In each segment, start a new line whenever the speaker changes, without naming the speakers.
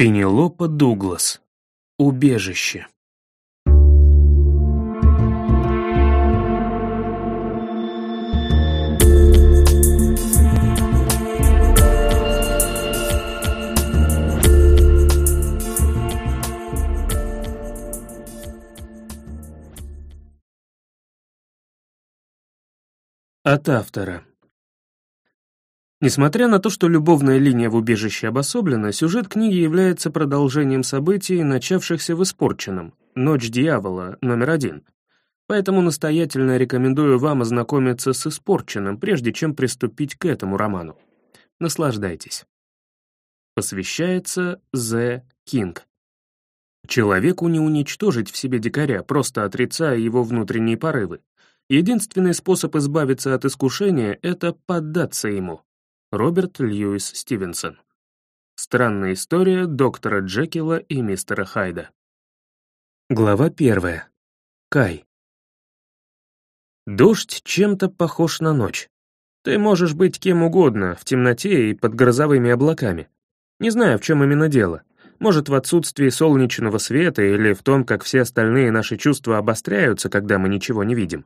Пенелопа Дуглас. Убежище. От автора. Несмотря на то, что любовная линия в убежище обособлена, сюжет книги является продолжением событий, начавшихся в «Испорченном» «Ночь дьявола» номер один. Поэтому настоятельно рекомендую вам ознакомиться с «Испорченным», прежде чем приступить к этому роману. Наслаждайтесь. Посвящается Зе Кинг. Человеку не уничтожить в себе дикаря, просто отрицая его внутренние порывы. Единственный способ избавиться от искушения — это поддаться ему. Роберт Льюис Стивенсон. Странная история доктора Джекила и мистера Хайда. Глава первая. Кай. Дождь чем-то похож на ночь. Ты можешь быть кем угодно, в темноте и под грозовыми облаками. Не знаю, в чем именно дело. Может, в отсутствии солнечного света или в том, как все остальные наши чувства обостряются, когда мы ничего не видим.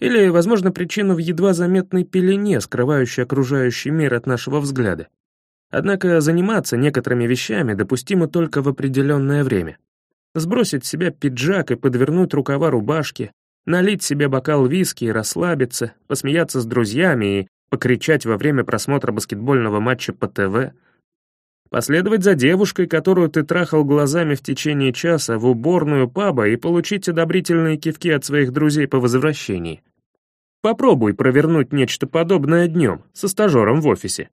Или, возможно, причина в едва заметной пелене, скрывающей окружающий мир от нашего взгляда. Однако заниматься некоторыми вещами допустимо только в определенное время. Сбросить с себя пиджак и подвернуть рукава рубашки, налить себе бокал виски и расслабиться, посмеяться с друзьями и покричать во время просмотра баскетбольного матча по ТВ, последовать за девушкой, которую ты трахал глазами в течение часа в уборную паба и получить одобрительные кивки от своих друзей по возвращении. Попробуй провернуть нечто подобное днем, со стажером в офисе.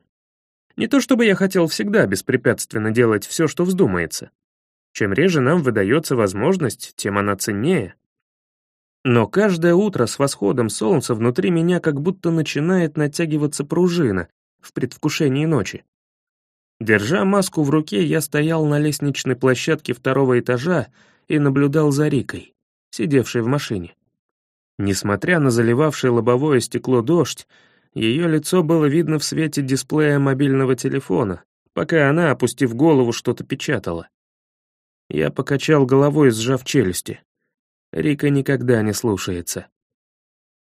Не то чтобы я хотел всегда беспрепятственно делать все, что вздумается. Чем реже нам выдается возможность, тем она ценнее. Но каждое утро с восходом солнца внутри меня как будто начинает натягиваться пружина в предвкушении ночи. Держа маску в руке, я стоял на лестничной площадке второго этажа и наблюдал за Рикой, сидевшей в машине. Несмотря на заливавшее лобовое стекло дождь, ее лицо было видно в свете дисплея мобильного телефона, пока она, опустив голову, что-то печатала. Я покачал головой, сжав челюсти. Рика никогда не слушается.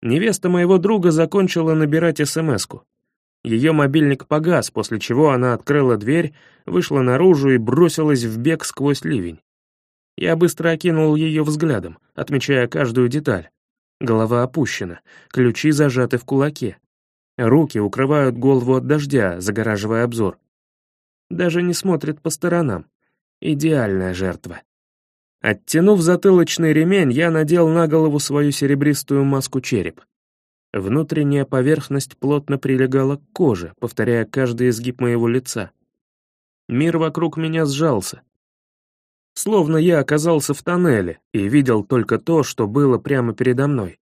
Невеста моего друга закончила набирать СМС-ку. Ее мобильник погас, после чего она открыла дверь, вышла наружу и бросилась в бег сквозь ливень. Я быстро окинул ее взглядом, отмечая каждую деталь. Голова опущена, ключи зажаты в кулаке. Руки укрывают голову от дождя, загораживая обзор. Даже не смотрит по сторонам. Идеальная жертва. Оттянув затылочный ремень, я надел на голову свою серебристую маску-череп. Внутренняя поверхность плотно прилегала к коже, повторяя каждый изгиб моего лица. Мир вокруг меня сжался. Словно я оказался в тоннеле и видел только то, что было прямо передо мной.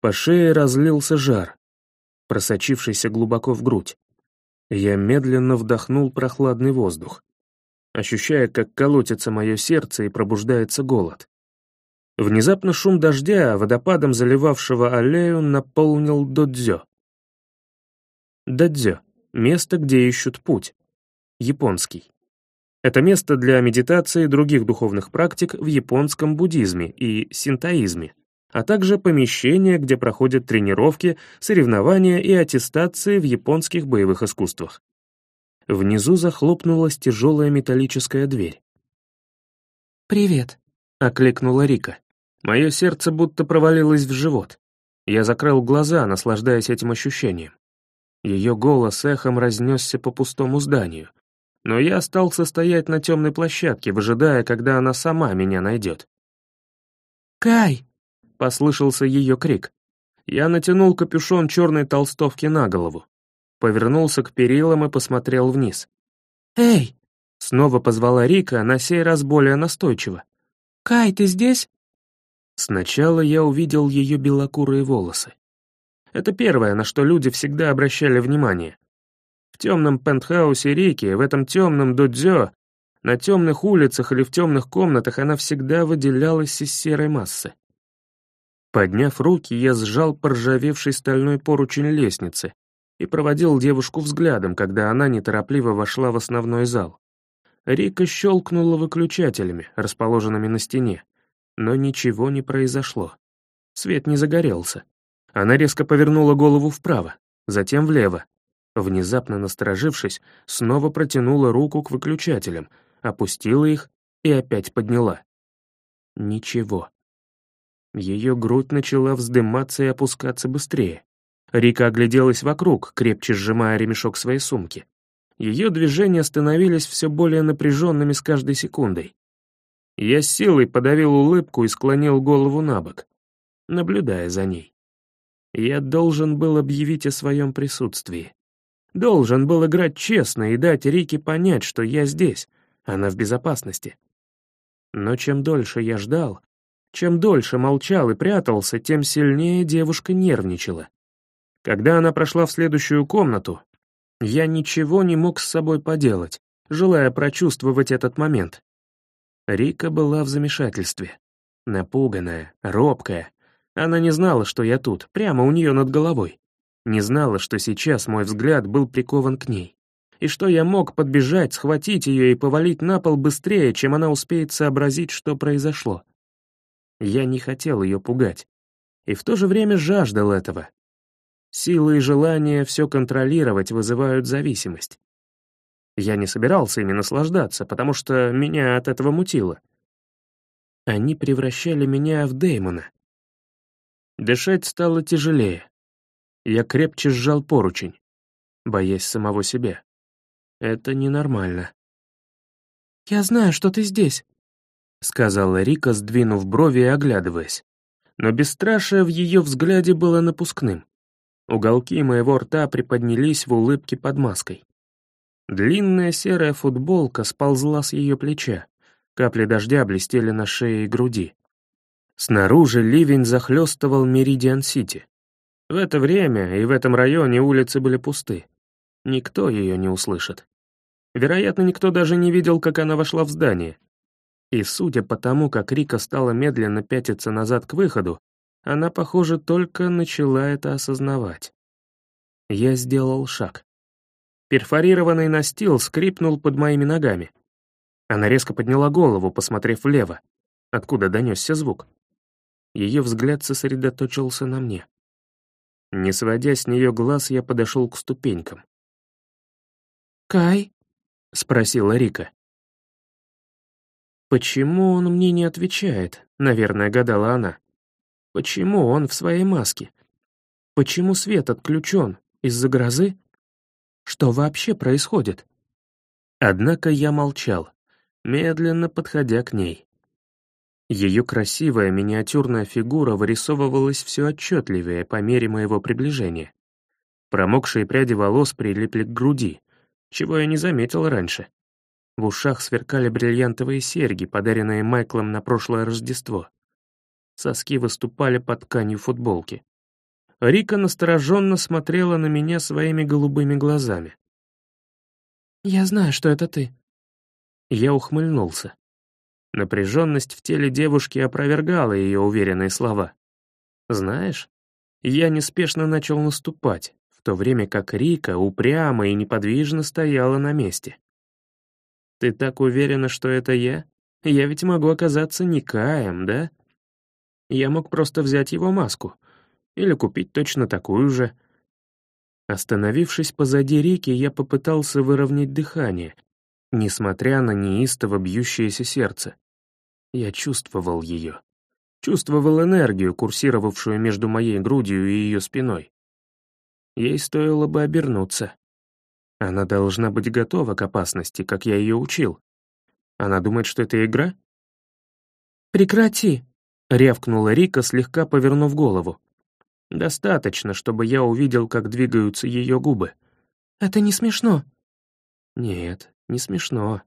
По шее разлился жар, просочившийся глубоко в грудь. Я медленно вдохнул прохладный воздух, ощущая, как колотится мое сердце и пробуждается голод. Внезапно шум дождя, водопадом заливавшего аллею, наполнил додзё. Додзё — место, где ищут путь. Японский. Это место для медитации и других духовных практик в японском буддизме и синтоизме, а также помещение, где проходят тренировки, соревнования и аттестации в японских боевых искусствах. Внизу захлопнулась тяжелая металлическая дверь.
«Привет», —
окликнула Рика. Мое сердце будто провалилось в живот. Я закрыл глаза, наслаждаясь этим ощущением. Ее голос эхом разнесся по пустому зданию. Но я остался стоять на темной площадке, выжидая, когда она сама меня найдет.
«Кай!»
— послышался ее крик. Я натянул капюшон черной толстовки на голову. Повернулся к перилам и посмотрел вниз.
«Эй!»
— снова позвала Рика, на сей раз более настойчиво.
«Кай, ты здесь?»
Сначала я увидел ее белокурые волосы. Это первое, на что люди всегда обращали внимание. В темном пентхаусе Рики, в этом темном додзё, на темных улицах или в темных комнатах она всегда выделялась из серой массы. Подняв руки, я сжал поржавевший стальной поручень лестницы и проводил девушку взглядом, когда она неторопливо вошла в основной зал. Рика щелкнула выключателями, расположенными на стене, но ничего не произошло. Свет не загорелся. Она резко повернула голову вправо, затем влево. Внезапно насторожившись, снова протянула руку к выключателям, опустила их и опять подняла. Ничего. Ее грудь начала вздыматься и опускаться быстрее. Рика огляделась вокруг, крепче сжимая ремешок своей сумки. Ее движения становились все более напряженными с каждой секундой. Я с силой подавил улыбку и склонил голову на бок, наблюдая за ней. Я должен был объявить о своем присутствии. Должен был играть честно и дать Рике понять, что я здесь, она в безопасности. Но чем дольше я ждал, чем дольше молчал и прятался, тем сильнее девушка нервничала. Когда она прошла в следующую комнату, я ничего не мог с собой поделать, желая прочувствовать этот момент. Рика была в замешательстве. Напуганная, робкая. Она не знала, что я тут, прямо у нее над головой. Не знала, что сейчас мой взгляд был прикован к ней. И что я мог подбежать, схватить ее и повалить на пол быстрее, чем она успеет сообразить, что произошло. Я не хотел ее пугать. И в то же время жаждал этого, Силы и желание все контролировать вызывают зависимость. Я не собирался ими наслаждаться, потому что меня от этого мутило. Они превращали меня в Дэймона. Дышать стало тяжелее. Я крепче сжал поручень, боясь самого себя. Это ненормально.
«Я знаю, что ты здесь», — сказала Рика, сдвинув брови и оглядываясь.
Но бесстрашие в ее взгляде было напускным. Уголки моего рта приподнялись в улыбке под маской. Длинная серая футболка сползла с ее плеча. Капли дождя блестели на шее и груди. Снаружи ливень захлестывал Меридиан-Сити. В это время и в этом районе улицы были пусты. Никто ее не услышит. Вероятно, никто даже не видел, как она вошла в здание. И судя по тому, как Рика стала медленно пятиться назад к выходу, она, похоже, только начала это осознавать. Я сделал шаг. Перфорированный настил скрипнул под моими ногами. Она резко подняла голову, посмотрев влево, откуда донесся звук. Ее взгляд сосредоточился на мне. Не сводя с нее глаз, я подошел к ступенькам.
«Кай?»
— спросила Рика. «Почему он мне не отвечает?» — наверное, гадала она. Почему он в своей маске? Почему свет отключен? Из-за грозы? Что вообще происходит? Однако я молчал, медленно подходя к ней. Ее красивая миниатюрная фигура вырисовывалась все отчетливее по мере моего приближения. Промокшие пряди волос прилипли к груди, чего я не заметил раньше. В ушах сверкали бриллиантовые серьги, подаренные Майклом на прошлое Рождество. Соски выступали под тканью футболки. Рика настороженно смотрела на меня своими голубыми глазами.
«Я знаю, что это ты».
Я ухмыльнулся. Напряженность в теле девушки опровергала ее уверенные слова. «Знаешь, я неспешно начал наступать, в то время как Рика упрямо и неподвижно стояла на месте. «Ты так уверена, что это я? Я ведь могу оказаться Никаем, да?» Я мог просто взять его маску. Или купить точно такую же. Остановившись позади реки, я попытался выровнять дыхание, несмотря на неистово бьющееся сердце. Я чувствовал ее. Чувствовал энергию, курсировавшую между моей грудью и ее спиной. Ей стоило бы обернуться. Она должна быть готова к опасности, как я ее учил. Она думает, что это игра?
«Прекрати!»
Рявкнула Рика, слегка повернув голову. Достаточно, чтобы я увидел, как двигаются ее губы.
«Это не смешно».
«Нет, не смешно.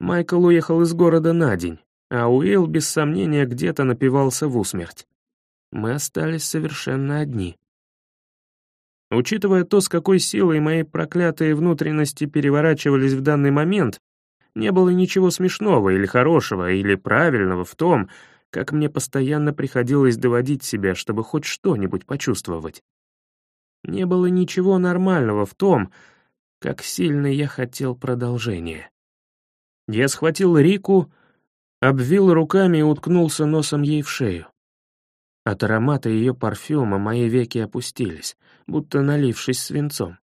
Майкл уехал из города на день, а Уилл, без сомнения, где-то напивался в усмерть. Мы остались совершенно одни». Учитывая то, с какой силой мои проклятые внутренности переворачивались в данный момент, не было ничего смешного или хорошего или правильного в том, как мне постоянно приходилось доводить себя, чтобы хоть что-нибудь почувствовать. Не было ничего нормального в том, как сильно я хотел продолжения. Я схватил Рику, обвил руками и уткнулся носом ей в шею. От аромата ее парфюма мои веки опустились, будто налившись свинцом.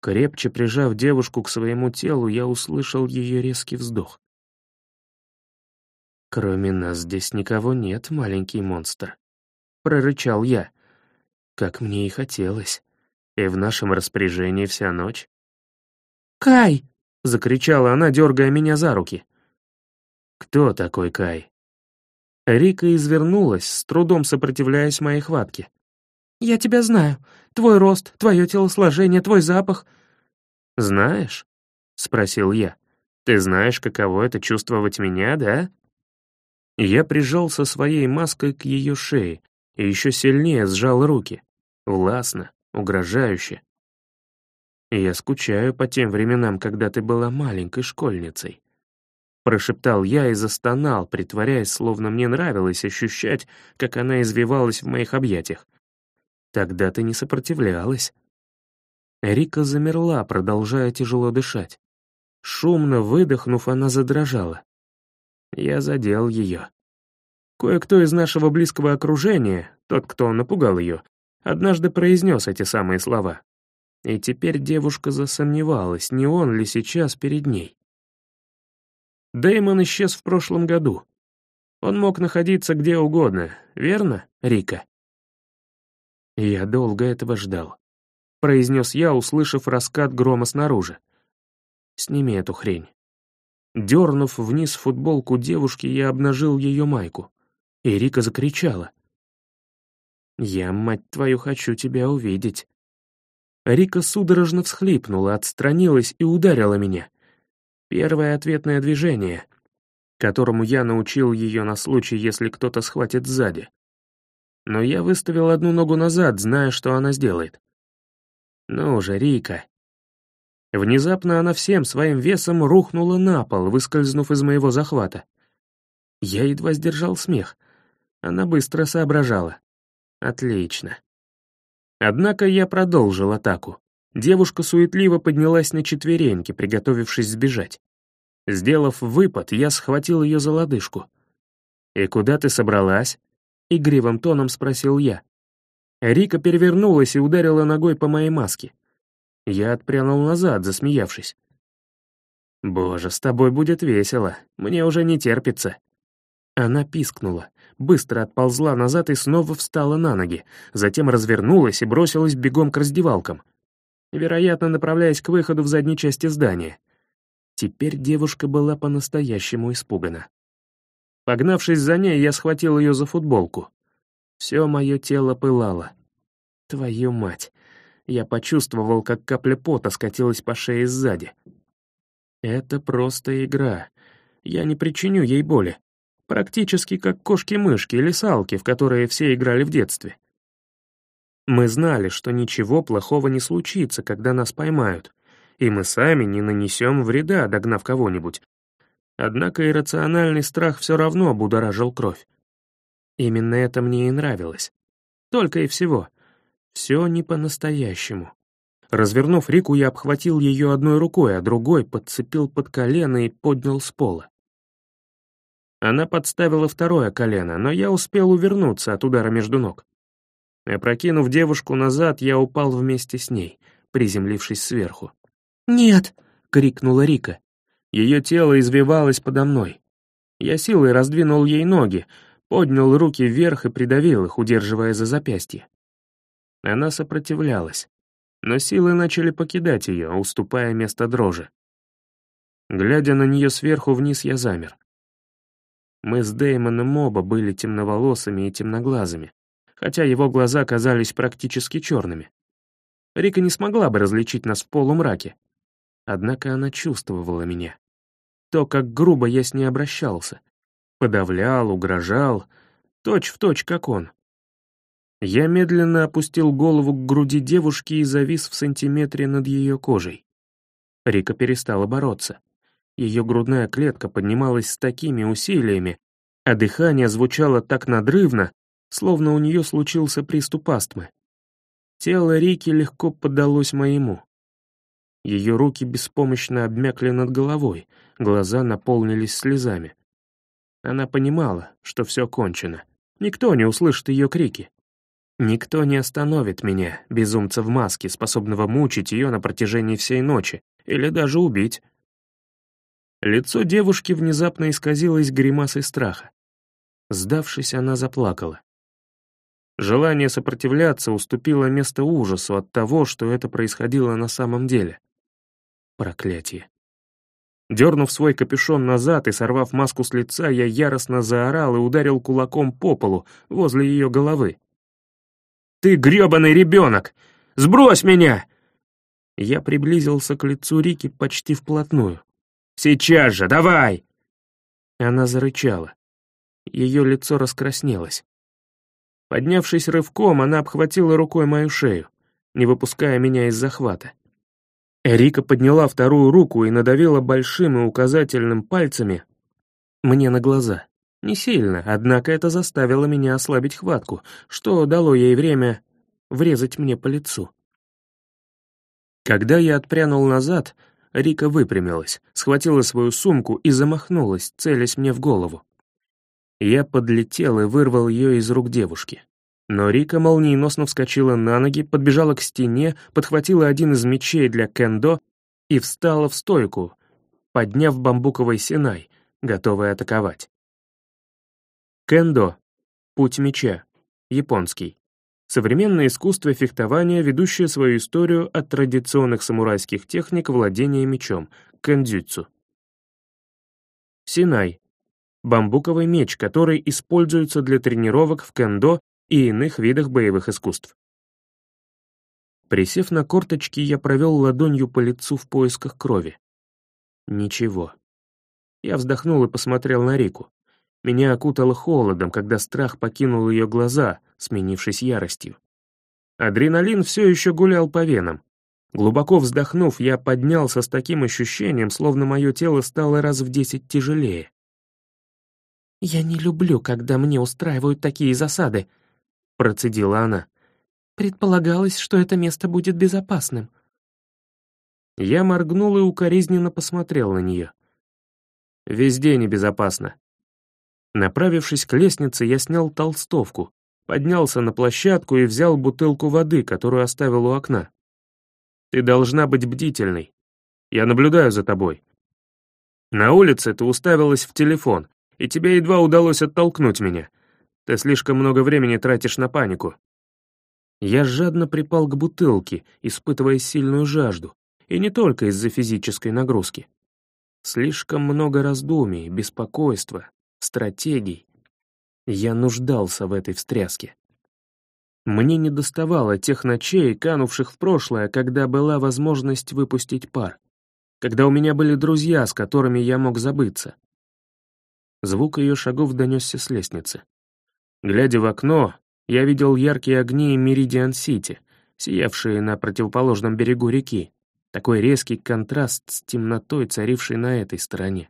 Крепче прижав девушку к своему телу, я услышал ее резкий вздох. «Кроме нас здесь никого нет, маленький монстр», — прорычал я. Как мне и хотелось. И в нашем распоряжении вся ночь.
«Кай!»
— закричала она, дергая меня за руки. «Кто такой Кай?» Рика извернулась, с трудом сопротивляясь моей хватке.
«Я тебя знаю. Твой рост, твое телосложение, твой запах».
«Знаешь?» — спросил я. «Ты знаешь, каково это чувствовать меня, да?» Я прижался своей маской к ее шее и еще сильнее сжал руки. Властно, угрожающе. «Я скучаю по тем временам, когда ты была маленькой школьницей», Прошептал я и застонал, притворяясь, словно мне нравилось ощущать, как она извивалась в моих объятиях. Тогда ты не сопротивлялась. Рика замерла, продолжая тяжело дышать. Шумно выдохнув, она задрожала. Я задел ее. Кое-кто из нашего близкого окружения, тот, кто напугал ее, однажды произнес эти самые слова. И теперь девушка засомневалась, не он ли сейчас перед ней. Дэймон исчез в прошлом году. Он мог находиться где угодно, верно, Рика? Я долго этого ждал. Произнес я, услышав раскат грома снаружи. Сними эту хрень. Дернув вниз футболку девушки, я обнажил ее майку. И Рика закричала. «Я, мать твою, хочу тебя увидеть». Рика судорожно всхлипнула, отстранилась и ударила меня. Первое ответное движение, которому я научил ее на случай, если кто-то схватит сзади. Но я выставил одну ногу назад, зная, что она сделает. Ну же, Рика. Внезапно она всем своим весом рухнула на пол, выскользнув из моего захвата. Я едва сдержал смех. Она быстро соображала. Отлично. Однако я продолжил атаку. Девушка суетливо поднялась на четвереньки, приготовившись сбежать. Сделав выпад, я схватил ее за лодыжку. «И куда ты собралась?» — игривым тоном спросил я. Рика перевернулась и ударила ногой по моей маске. Я отпрянул назад, засмеявшись. «Боже, с тобой будет весело, мне уже не терпится». Она пискнула, быстро отползла назад и снова встала на ноги, затем развернулась и бросилась бегом к раздевалкам — вероятно, направляясь к выходу в задней части здания. Теперь девушка была по-настоящему испугана. Погнавшись за ней, я схватил ее за футболку. Все мое тело пылало. Твою мать! Я почувствовал, как капля пота скатилась по шее сзади. Это просто игра. Я не причиню ей боли. Практически как кошки-мышки или салки, в которые все играли в детстве. Мы знали, что ничего плохого не случится, когда нас поймают, и мы сами не нанесем вреда, догнав кого-нибудь. Однако иррациональный страх все равно будоражил кровь. Именно это мне и нравилось. Только и всего. Все не по-настоящему. Развернув Рику, я обхватил ее одной рукой, а другой подцепил под колено и поднял с пола. Она подставила второе колено, но я успел увернуться от удара между ног. Опрокинув девушку назад, я упал вместе с ней, приземлившись сверху.
«Нет!» — крикнула
Рика. Ее тело извивалось подо мной. Я силой раздвинул ей ноги, поднял руки вверх и придавил их, удерживая за запястье. Она сопротивлялась, но силы начали покидать ее, уступая место дрожи. Глядя на нее сверху вниз, я замер. Мы с Дэймоном оба были темноволосыми и темноглазыми, хотя его глаза казались практически черными. Рика не смогла бы различить нас в полумраке. Однако она чувствовала меня. То, как грубо я с ней обращался. Подавлял, угрожал, точь в точь, как он. Я медленно опустил голову к груди девушки и завис в сантиметре над ее кожей. Рика перестала бороться. Ее грудная клетка поднималась с такими усилиями, а дыхание звучало так надрывно, словно у нее случился приступ астмы. Тело Рики легко поддалось моему. Ее руки беспомощно обмякли над головой, глаза наполнились слезами. Она понимала, что все кончено. Никто не услышит ее крики. Никто не остановит меня, безумца в маске, способного мучить ее на протяжении всей ночи, или даже убить. Лицо девушки внезапно исказилось гримасой страха. Сдавшись, она заплакала. Желание сопротивляться уступило место ужасу от того, что это происходило на самом деле. Проклятие. Дернув свой капюшон назад и сорвав маску с лица, я яростно заорал и ударил кулаком по полу возле ее головы. «Ты гребаный ребенок! Сбрось меня!» Я приблизился к лицу Рики почти вплотную. «Сейчас же, давай!» Она зарычала. Ее лицо раскраснелось. Поднявшись рывком, она обхватила рукой мою шею, не выпуская меня из захвата. Эрика подняла вторую руку и надавила большим и указательным пальцами мне на глаза. Не сильно, однако это заставило меня ослабить хватку, что дало ей время врезать мне по лицу. Когда я отпрянул назад, Рика выпрямилась, схватила свою сумку и замахнулась, целясь мне в голову. Я подлетел и вырвал ее из рук девушки. Но Рика молниеносно вскочила на ноги, подбежала к стене, подхватила один из мечей для кендо и встала в стойку, подняв бамбуковый синай, готовая атаковать. Кендо — путь меча, японский. Современное искусство фехтования, ведущее свою историю от традиционных самурайских техник владения мечом, кэндзюцу. Синай бамбуковый меч, который используется для тренировок в кендо и иных видах боевых искусств. Присев на корточки, я провел ладонью по лицу в поисках крови. Ничего. Я вздохнул и посмотрел на Рику. Меня окутало холодом, когда страх покинул ее глаза, сменившись яростью. Адреналин все еще гулял по венам. Глубоко вздохнув, я поднялся с таким ощущением, словно мое тело стало раз в десять тяжелее. «Я не люблю, когда мне устраивают такие засады», — процедила она. «Предполагалось, что это место будет безопасным». Я моргнул и укоризненно посмотрел на нее. «Везде небезопасно». Направившись к лестнице, я снял толстовку, поднялся на площадку и взял бутылку воды, которую оставил у окна. «Ты должна быть бдительной. Я наблюдаю за тобой». На улице ты уставилась в телефон, и тебе едва удалось оттолкнуть меня. Ты слишком много времени тратишь на панику». Я жадно припал к бутылке, испытывая сильную жажду, и не только из-за физической нагрузки. Слишком много раздумий, беспокойства, стратегий. Я нуждался в этой встряске. Мне не доставало тех ночей, канувших в прошлое, когда была возможность выпустить пар, когда у меня были друзья, с которыми я мог забыться. Звук ее шагов донесся с лестницы. Глядя в окно, я видел яркие огни Меридиан-Сити, сиявшие на противоположном берегу реки. Такой резкий контраст с темнотой, царившей на этой стороне.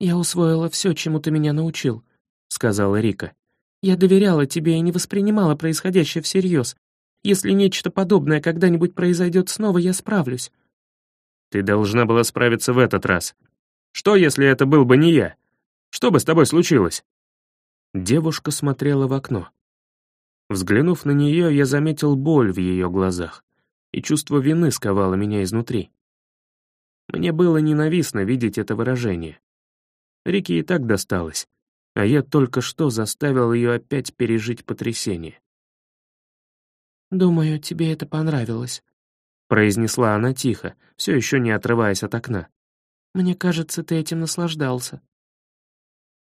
«Я усвоила все, чему ты меня научил», — сказала Рика. «Я доверяла тебе и не воспринимала происходящее всерьез. Если нечто подобное когда-нибудь произойдет снова, я справлюсь». «Ты должна была справиться в этот раз. Что, если это был бы не я? Что бы с тобой случилось?» Девушка смотрела в окно. Взглянув на нее, я заметил боль в ее глазах, и чувство вины сковало меня изнутри. Мне было ненавистно видеть это выражение. Рике и так досталось, а я только что заставил ее опять пережить потрясение. «Думаю, тебе это понравилось», — произнесла она тихо, все еще не отрываясь от окна. «Мне кажется, ты этим наслаждался».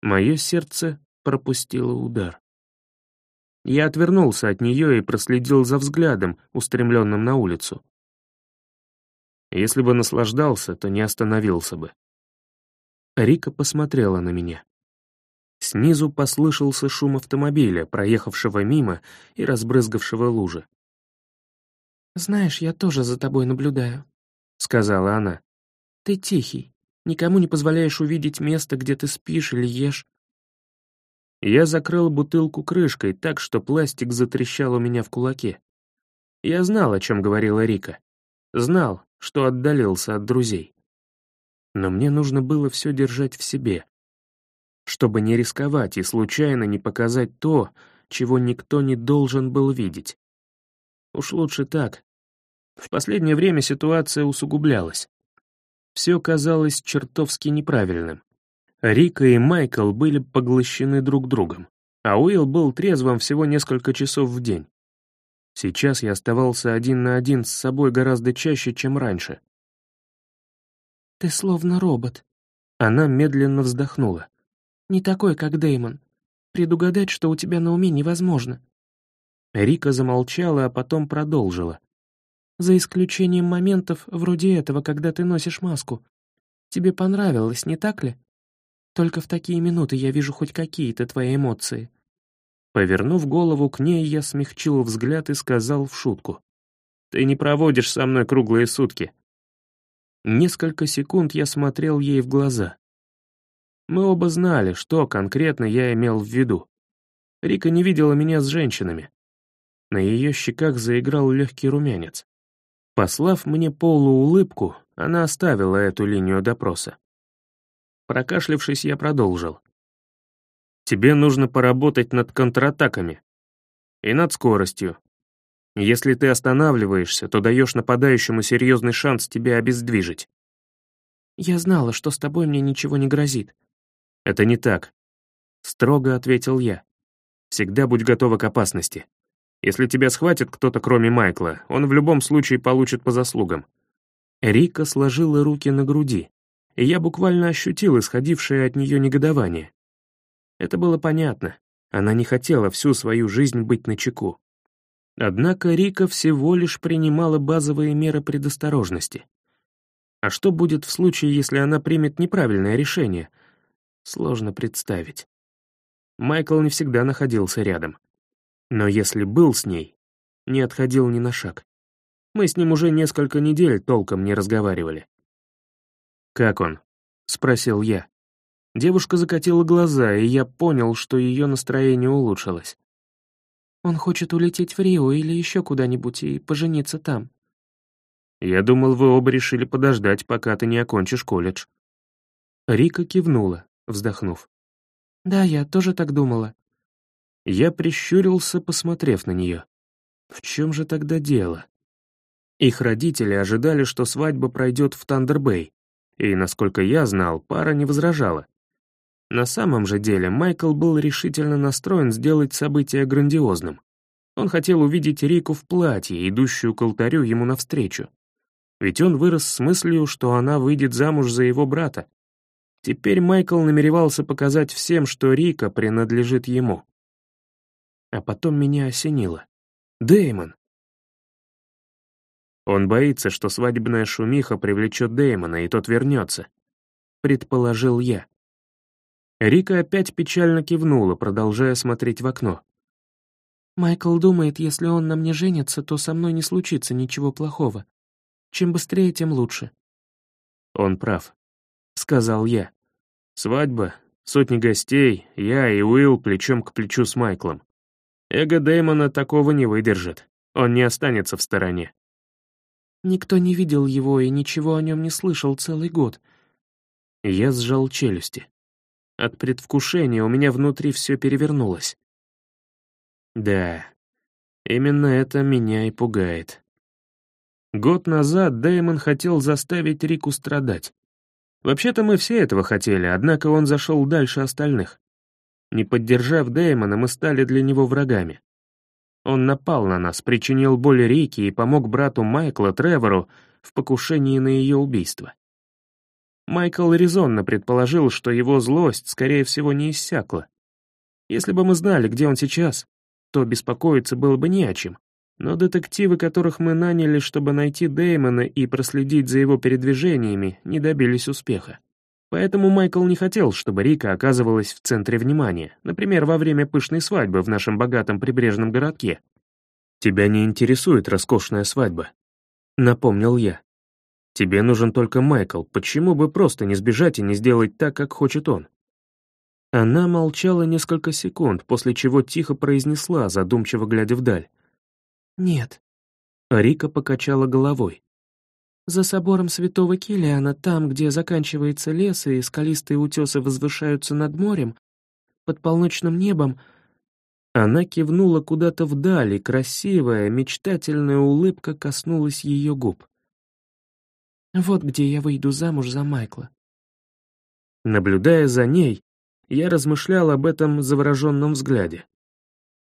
Мое сердце пропустила удар. Я отвернулся от нее и проследил за взглядом, устремленным на улицу. Если бы наслаждался, то не остановился бы. Рика посмотрела на меня. Снизу послышался шум автомобиля, проехавшего мимо и разбрызгавшего лужи. «Знаешь, я тоже за тобой наблюдаю», — сказала она. «Ты тихий, никому не позволяешь увидеть место, где ты спишь или ешь. Я закрыл бутылку крышкой так, что пластик затрещал у меня в кулаке. Я знал, о чем говорила Рика. Знал, что отдалился от друзей. Но мне нужно было все держать в себе, чтобы не рисковать и случайно не показать то, чего никто не должен был видеть. Уж лучше так. В последнее время ситуация усугублялась. Все казалось чертовски неправильным. Рика и Майкл были поглощены друг другом, а Уилл был трезвым всего несколько часов в день. Сейчас я оставался один на один с собой гораздо чаще, чем раньше.
«Ты словно робот».
Она медленно вздохнула.
«Не такой, как Деймон. Предугадать, что у тебя на уме, невозможно».
Рика замолчала, а потом продолжила.
«За исключением моментов вроде этого, когда ты носишь маску. Тебе понравилось, не так ли? Только в такие минуты я вижу хоть какие-то твои эмоции.
Повернув голову к ней, я смягчил взгляд и сказал в шутку. «Ты не проводишь со мной круглые сутки». Несколько секунд я смотрел ей в глаза. Мы оба знали, что конкретно я имел в виду. Рика не видела меня с женщинами. На ее щеках заиграл легкий румянец. Послав мне полуулыбку, она оставила эту линию допроса. Прокашлявшись, я продолжил. Тебе нужно поработать над контратаками и над скоростью. Если ты останавливаешься, то даешь нападающему серьезный шанс тебя обездвижить.
Я знала, что с тобой мне ничего не грозит.
Это не так. Строго ответил я. Всегда будь готова к опасности. Если тебя схватит кто-то кроме Майкла, он в любом случае получит по заслугам. Рика сложила руки на груди, и я буквально ощутил исходившее от нее негодование. Это было понятно. Она не хотела всю свою жизнь быть начеку. Однако Рика всего лишь принимала базовые меры предосторожности. А что будет в случае, если она примет неправильное решение? Сложно представить. Майкл не всегда находился рядом. Но если был с ней, не отходил ни на шаг. Мы с ним уже несколько недель толком не разговаривали. «Как он?» — спросил я. Девушка закатила глаза, и я понял, что ее настроение улучшилось.
«Он хочет улететь в Рио или еще куда-нибудь и пожениться там».
«Я думал, вы оба решили подождать, пока ты не окончишь колледж». Рика кивнула, вздохнув.
«Да, я тоже так думала».
Я прищурился, посмотрев на нее. В чем же тогда дело? Их родители ожидали, что свадьба пройдет в Тандербэй, и, насколько я знал, пара не возражала. На самом же деле Майкл был решительно настроен сделать событие грандиозным. Он хотел увидеть Рику в платье, идущую к алтарю ему навстречу. Ведь он вырос с мыслью, что она выйдет замуж за его брата. Теперь Майкл намеревался показать всем, что Рика принадлежит ему. А потом меня осенило. Дэймон. Он боится, что свадебная шумиха привлечет Дэймона, и тот вернется. Предположил я. Рика опять печально кивнула, продолжая смотреть в окно.
«Майкл думает, если он на мне женится, то со мной не случится ничего плохого. Чем быстрее, тем лучше».
«Он прав», — сказал я. «Свадьба, сотни гостей, я и Уилл плечом к плечу с Майклом. Эго Дэймона такого не выдержит, он не останется в стороне».
«Никто не видел его и ничего о нем не слышал целый год».
Я сжал челюсти. От предвкушения у меня внутри все перевернулось. Да, именно это меня и пугает. Год назад Дэймон хотел заставить Рику страдать. Вообще-то мы все этого хотели, однако он зашел дальше остальных. Не поддержав Дэймона, мы стали для него врагами. Он напал на нас, причинил боль Рике и помог брату Майкла Тревору в покушении на ее убийство. Майкл резонно предположил, что его злость, скорее всего, не иссякла. Если бы мы знали, где он сейчас, то беспокоиться было бы не о чем. Но детективы, которых мы наняли, чтобы найти Дэймона и проследить за его передвижениями, не добились успеха. Поэтому Майкл не хотел, чтобы Рика оказывалась в центре внимания, например, во время пышной свадьбы в нашем богатом прибрежном городке. «Тебя не интересует роскошная свадьба», — напомнил я. Тебе нужен только Майкл, почему бы просто не сбежать и не сделать так, как хочет он?» Она молчала несколько секунд, после чего тихо произнесла, задумчиво глядя вдаль.
«Нет».
Рика покачала головой.
За собором святого Килиана, там, где заканчивается лес и скалистые утесы возвышаются над морем, под полночным небом, она кивнула куда-то вдаль, и красивая, мечтательная улыбка коснулась ее губ. «Вот где я выйду замуж за Майкла».
Наблюдая за ней, я размышлял об этом завороженном взгляде.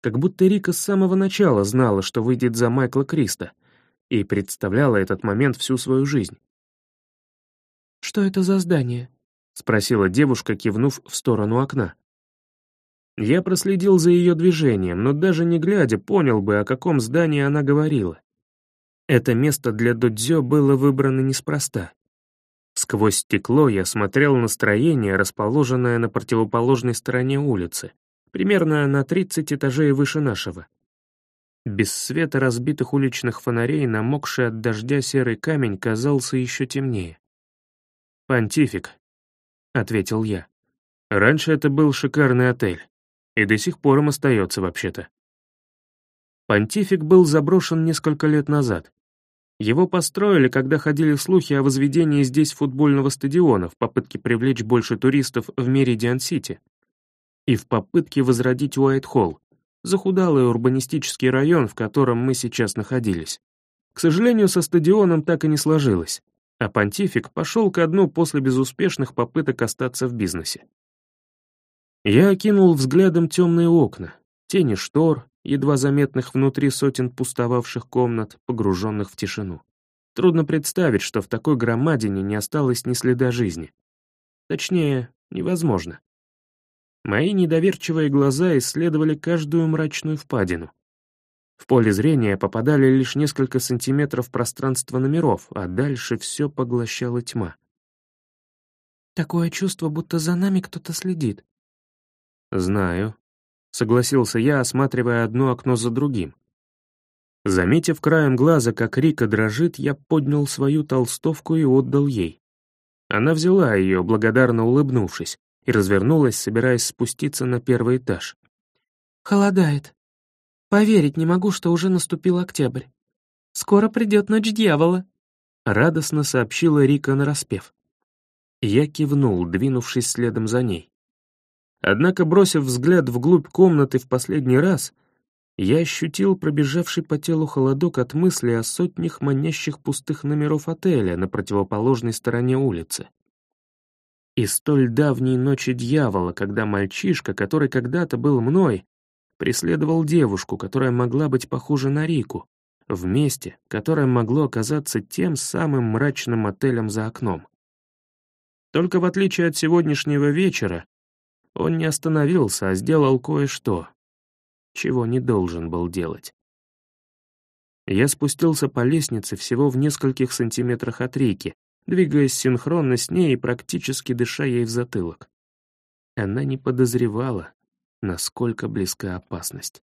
Как будто Рика с самого начала знала, что выйдет за Майкла Криста, и представляла этот момент всю свою жизнь.
«Что это за здание?»
— спросила девушка, кивнув в сторону окна. Я проследил за ее движением, но даже не глядя, понял бы, о каком здании она говорила. Это место для додзё было выбрано неспроста. Сквозь стекло я смотрел на строение, расположенное на противоположной стороне улицы, примерно на 30 этажей выше нашего. Без света разбитых уличных фонарей намокший от дождя серый камень казался еще темнее. «Понтифик», — ответил я. «Раньше это был шикарный отель, и до сих пор им остается вообще-то». Понтифик был заброшен несколько лет назад. Его построили, когда ходили слухи о возведении здесь футбольного стадиона в попытке привлечь больше туристов в Меридиан-Сити и в попытке возродить Уайт-Холл, захудалый урбанистический район, в котором мы сейчас находились. К сожалению, со стадионом так и не сложилось, а понтифик пошел ко дну после безуспешных попыток остаться в бизнесе. Я окинул взглядом темные окна, тени штор, едва заметных внутри сотен пустовавших комнат, погруженных в тишину. Трудно представить, что в такой громадине не осталось ни следа жизни. Точнее, невозможно. Мои недоверчивые глаза исследовали каждую мрачную впадину. В поле зрения попадали лишь несколько сантиметров пространства номеров, а дальше все поглощала тьма.
«Такое чувство, будто за нами кто-то следит».
«Знаю», — согласился я, осматривая одно окно за другим. Заметив краем глаза, как Рика дрожит, я поднял свою толстовку и отдал ей. Она взяла ее, благодарно улыбнувшись, и развернулась, собираясь спуститься на первый этаж.
«Холодает. Поверить не могу, что уже наступил октябрь. Скоро придет ночь дьявола», — радостно сообщила Рика нараспев.
Я кивнул, двинувшись следом за ней. Однако, бросив взгляд вглубь комнаты в последний раз, я ощутил пробежавший по телу холодок от мысли о сотнях манящих пустых номеров отеля на противоположной стороне улицы. И столь давней ночи дьявола, когда мальчишка, который когда-то был мной, преследовал девушку, которая могла быть похожа на Рику, в месте, которое могло оказаться тем самым мрачным отелем за окном. Только в отличие от сегодняшнего вечера, он не остановился, а сделал кое-что, чего не должен был делать. Я спустился по лестнице всего в нескольких сантиметрах от Рики, двигаясь синхронно с ней и практически дыша ей в затылок. Она не подозревала, насколько близка опасность.